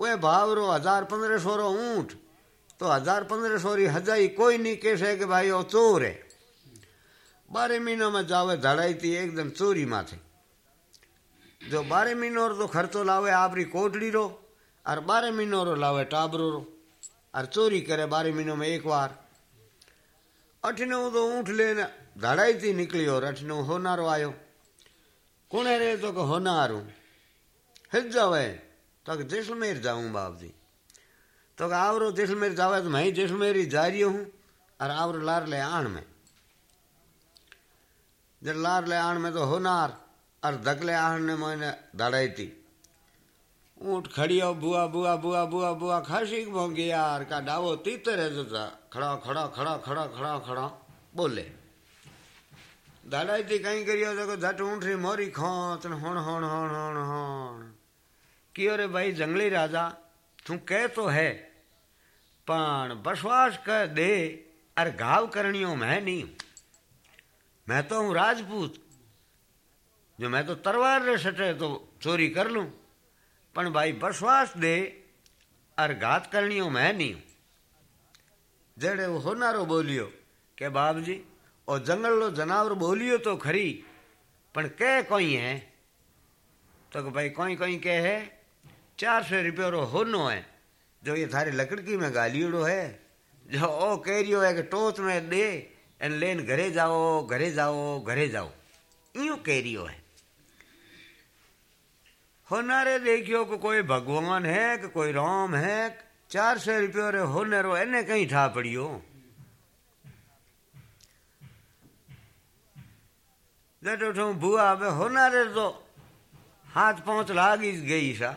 वे भाव रो हज़ार पंद्रह सौ रो ऊँट। तो हज़ार पंद्रह सौ री हजाई कोई नहीं कह कि भाई वो चोर है। बारह महीनों में जावे धड़ाई थी, एकदम चोरी माथे। जो बारह महीनों तो खर्चो लावे, आपरी कोटड़ी रो और बारह महीनों रो लावे टाबरो रो। और चोरी करे बारह महीनों में एक बार अठनो तो ऊँट लेने धड़ाई थी निकली और अठनो होनारो आयो। कुणे रे तो होनारू? हिज जावे तो जैसलमेर जाऊँ बाप जी तो आवरो जैसलमेर जावे तो मैं जैसलमेर ही जा रही हूँ, और आवरो लार ले आण में। जब लार ले आण में तो होनार, और धकले आण ने मैंने धड़ाई थी। ऊँट खड़ियो, बुआ बुआ बुआ बुआ बुआ, खासी भोंगी यार, का डावो तीते रह था खड़ा खड़ा खड़ा खड़ा खड़ा खड़ा, बोले। दादाई थी, कहीं करियो तो झट ऊँटरी मोरी खोत, हण हण हण हण हण। कियो अरे भाई जंगली राजा, तू कह तो है, पण बसवास कर दे, अर घाव करणियो मैं नहीं मैं तो हूँ राजपूत। जो मैं तो तरवार रे सटे तो चोरी कर लूँ। पण भाई बसवास दे, अर घात करणियो मैं नहीं हूँ। जड़े वो होनारो बोलियो, के बाप जी और जंगल लो जनावर बोलियो तो खरी, पण कह कोई है? तो भाई कोई कोई कह है चार सौ रुपये रो होनो है। जो ये थारी लकड़की में गालियोड़ो है, जो ओ कह रियो है कि टोच में दे, एन लेन घरे जाओ घरे जाओ घरे जाओ। यूँ कह रियो है होनारे देखियो कि कोई भगवान है कि कोई राम है, चार सौ रुपये रे होने रो एने कहीं ठा पड़ियो जट उठो बुआ अब होनारे तो हाथ पहुँच लाग गई सा।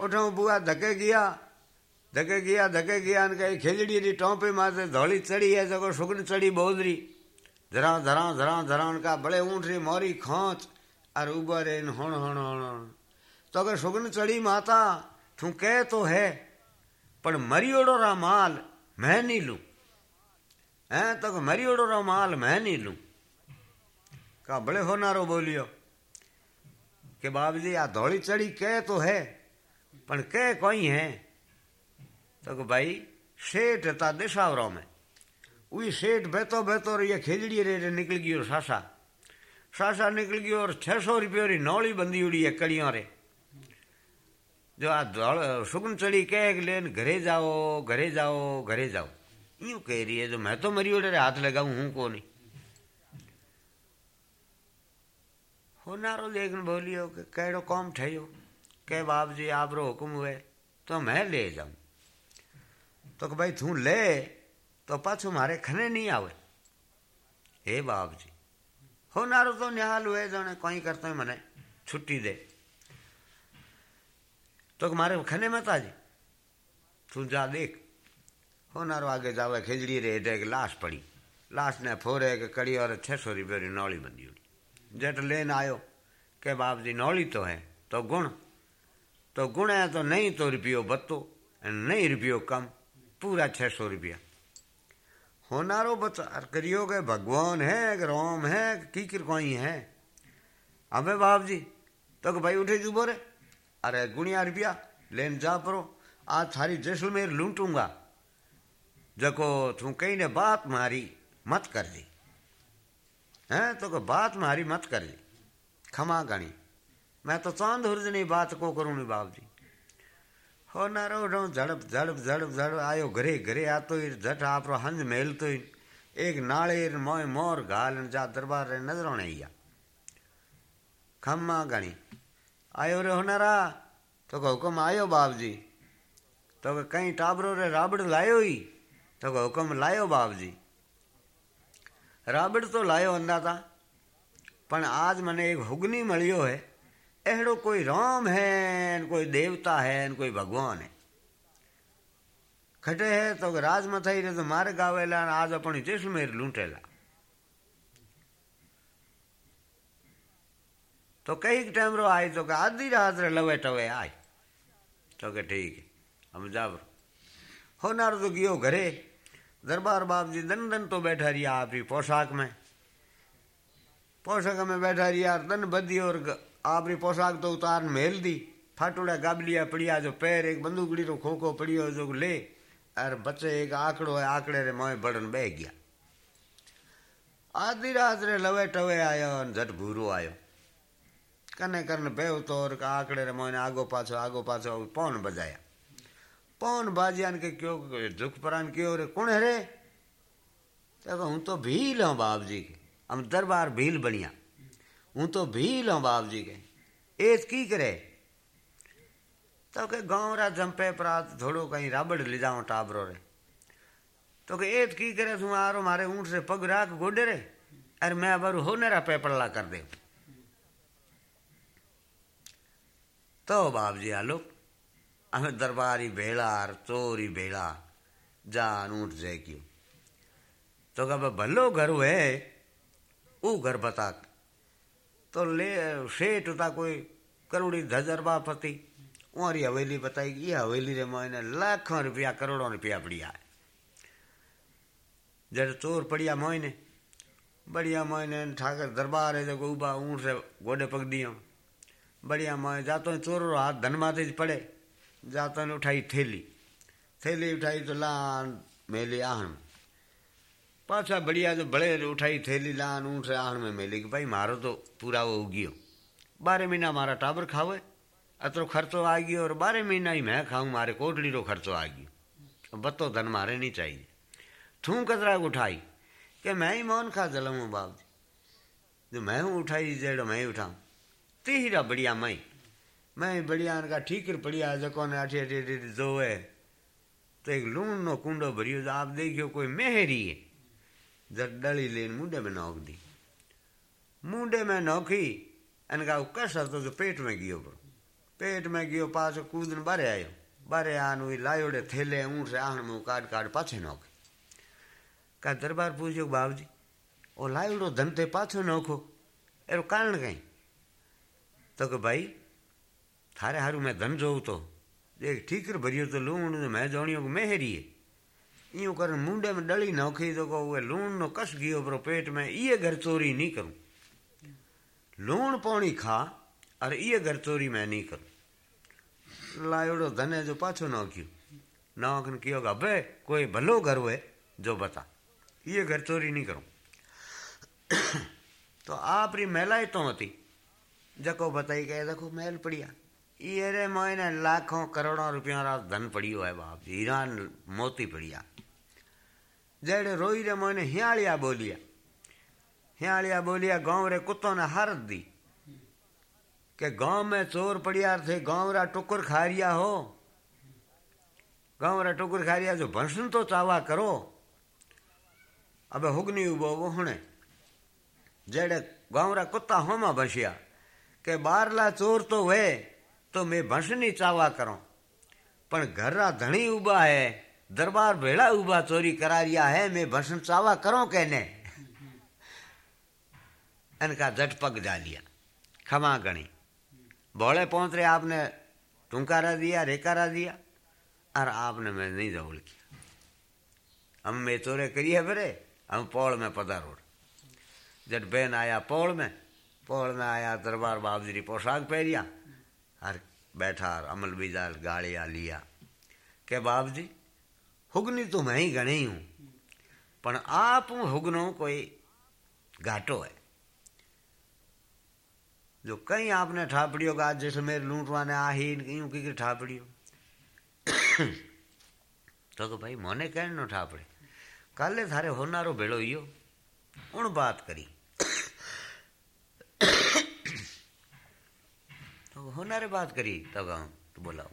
उठो, बुआ धके गया। धके गया धके गया कही खिलड़ी री टोपे माथे धोली चढ़ी है जगो सुगन चढ़ी बोधरी धरा धरा धरा धरा का बड़े ऊँट री मोरी खोच और उबर इन हण हण हण तो अगर सुगन चढ़ी माता तू कह तो है पर मरियोड़ो रा माल मैं नहीं लू। है तो मरियोड़ो रा माल मैं नहीं लू। का बड़े होनारो बोलियो, कि बाबू जी आ धोली चढ़ी कह पण कह कोई है? तो कि भाई, सेठ था दिशावरों में। वही सेठ बेतो बेतो ये खिजड़ी रे निकल गई सासा। सासा निकल गई और छह सौ रुपये री नौली बंदी उड़ी है कड़ियों रे। जो आ सुगन चढ़ी, कह लेन, घरे जाओ घरे जाओ घरे जाओ। यूँ कह रही है, जो मैं तो मरी ओडे हाथ लगाऊँ हूँ को नहीं होनारो देखन बोलियो कि बाप जी आपरो हुकुम हुए तो मैं ले जाऊँ। तो भाई तू ले तो पाछो मारे खने नहीं आवे। हे बाप जी होनारो तो निहाल हुए जने कहीं करते हैं मने, छुट्टी दे। तो मारे खने मत आज तू जा देख। होनारो आगे जावे, खिजड़ी रे एक लाश पड़ी। लाश ने फोरे के कड़ी और छह सौ रुपये नौली बंदी हुई जट लेन आयो, के बाप जी नौली तो है तो गुण। तो गुण है तो नहीं तो रुपयो बत्तो नहीं रुपयो कम, पूरा छह सौ रुपया। होनारो बचार करियो के भगवान है रोम है, की कोई है। अबे बाप जी तो भाई उठे जू बोरे? अरे गुणिया रुपया, लेन जा परो, आज थारी जैसलमेर लूटूँगा। जको तू कहीं ने बात मारी, मत कर दी है तो को बात मारी, मत कर दी खमा गणी। मैं तो चाँद हुरजनी बात को करूँ नी बाप जी हो ना रो रो झड़प झड़प झड़प झड़प, आयो घरे घरे आ तो झट आप हंज मेल तो एक नाले मोय मोर घाल जा दरबार रे नज़र आने या खम्मा गणी, आयो रे होनारा तो को हुक्म आयो बाप जी तो कहीं टाबरो रे राबड़ लायो ही तो को हुक्म लायो बाप जी राबड़ तो लायो अंदा था पर आज मने एक हुगनी मलियो है। મળ્યો હે એહડો કોઈ રામ હે કોઈ દેવતા હે કોઈ ભગવાન હે ખટે હે તો રાજમાં થઈ રહે તો મારે ગાવેલા આજ આપણી જેસલમેર લૂંટેલા તો કઈક ટાઈમ રો આય તો કે આધી રાત રે લવે ટવે આય તો કે ઠીક हम जाब होनार तो गियो घरे दरबार बाप जी दन दन तो बैठा रिया आपकी पोशाक में पोशाक में बैठा रिया दन बदी और आपरी पोशाक तो उतार मेल दी फाटूड़ा गाबलिया पड़िया जो पैर एक बंदूकड़ी रो खोखो पड़ियो जो ले अरे बच्चे एक आंकड़ो है आंकड़े रे मोए बड़न बह गया आधी रात रे लवे टवे आयो झट भूरो आयो कने करन बेव तो आंकड़े रे मोने आगो पाछो आगो पाछो पौन बजाया पौन बाजियान के क्यों दुख परान क्यों रे कौन है रे तो हूँ तो भील हूँ बाप जी के हम दरबार भील बनिया हूँ तो भी लो बाप जी के। एज की करे? तो के गाँव रा जंपे प्रात थोड़ो कहीं राबड़ ले जाऊँ टाबरो रे। तो के एज की करे तू आरो मारे ऊँट से पग राख गोडे रे, अरे मैं अब हो रा पेपड़ला कर दे तो बाप जी आलो हमें दरबारी भेड़ा और चोरी भेड़ा जान ऊँट जय क्यों? तो कह भलो घर हुए वो घर बता तो ले सेठ था कोई करोड़ी धजरबा पति उरी हवेली बताई ये हवेली रे मैंने लाखों रुपया करोड़ों रुपया बढ़िया है जब चोर पड़िया मोइने बढ़िया मोइने ठाकर दरबार है जो उबा ऊँट से गोडे पग दियो बढ़िया मोए जातो चोर हाथ धन पड़े जाता ने उठाई थैली थैली उठाई तो लान मेली आहन पाछा बढ़िया जो बड़े उठाई थैली लान, ऊँट से आहन में मेली कि भाई मारो तो पूरा वो उगियो। बारह महीना मारा टाबर खावे, अतरो खर्चो आ गयो और बारह महीना ही मैं खाऊं, मारे कोटड़ी रो खर्चो आ गयो। बतो धन मारे नहीं चाहिए। थू कतरा उठाई कि मैं ही मौन खा जलमू बाप जी जो मैं हूँ उठाई, जेड़ो मैं ही उठाऊं। तीहरा बढ़िया मैं मैं बढ़िया का ठीकर बढ़िया जको ने अठे अठे अठे जोवे तो एक लूण नो कुंडो भरियो आप देखियो, कोई मेहरी है। जब डली लेन मुंडे में नोक दी। मुंडे में नोखी अन का कस तो जो पेट में गियो बरो पेट में गियो, पाछो कूदन बारे आयो। बारे आन हुई लायोड़े थेले ऊँट से आहन में काट काट पाछे नोखे का दरबार पूछो बाबू जी ओ लायोड़ो धन ते पाछो नोखो। एरो कारण कहीं? तो के भाई, थारे हारू मैं धन जो तो। देख, ठीकर भरियो तो लूण मैं जोणियो मेहरी है। यूँ कर मुंडे में डली नौखी तो को लूण नो कस गियो परो पेट में, इहे घर चोरी नहीं करूँ। लूण पाणी खा और इहे घर चोरी मैं नहीं करूँ। लायोड़ो धने जो पाछो नौकियो नौकन कियो का बे, कोई भलो घर हुए जो बता। ये घर चोरी नहीं करूँ। तो आप री मेलाई तो होती। जको बताई कहे देखो, मेल पड़िया। ये रे मोने लाखों करोड़ों रुपया रा धन पड़ियो है बाप हीरा मोती पड़िया। जेड़े रोई रे मोने हियालिया बोलिया हियालिया बोलिया गाँव रे कुत्तों ने हारत दी के गाँव में चोर पड़िया थे गाँव रा टुकुर खारिया हो गाँव रा टुकुर खारिया जो भंसन तो चावा करो अबे हुगनी उबो वो हुने जेड़े गाँव रा कुत्ता होमा बसिया के बारला चोर तो वे तो मैं भंसनी चावा करो पण घरा धणी उबा है दरबार भेड़ा उबा चोरी करा रिया है, मैं भंसन चावा करो कहने? इनका झट पग जा लिया। खमा गणी। भोले पहुँच रहे आपने टुंकारा दिया रेकारा दिया और आपने मैं नहीं दौड़ किया। हम मैं चोरे करिए फिरे, हम पौड़ में पधारोड़ जट बहन आया पौड़ में पौड़ में आया, दरबार बाबजी पोशाक पहरिया और बैठा, अमल बिजाल गाड़िया लिया। के बाप जी हुगनी तो मैं ही गणी हूँ पण आप हुगनो कोई घाटो है। जो कहीं आपने ठापड़ियो का जैसे मेरे लूटवा ने आ ही कहीं की ठापड़ियो। तो तो भाई मोने कहने नो ठापड़े। काले थारे होनारो भेड़ो यो उन बात करी। तो होनारे बात करी, तब तो बोलाओ